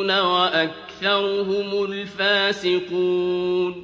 المؤمنون وأكثرهم الفاسقون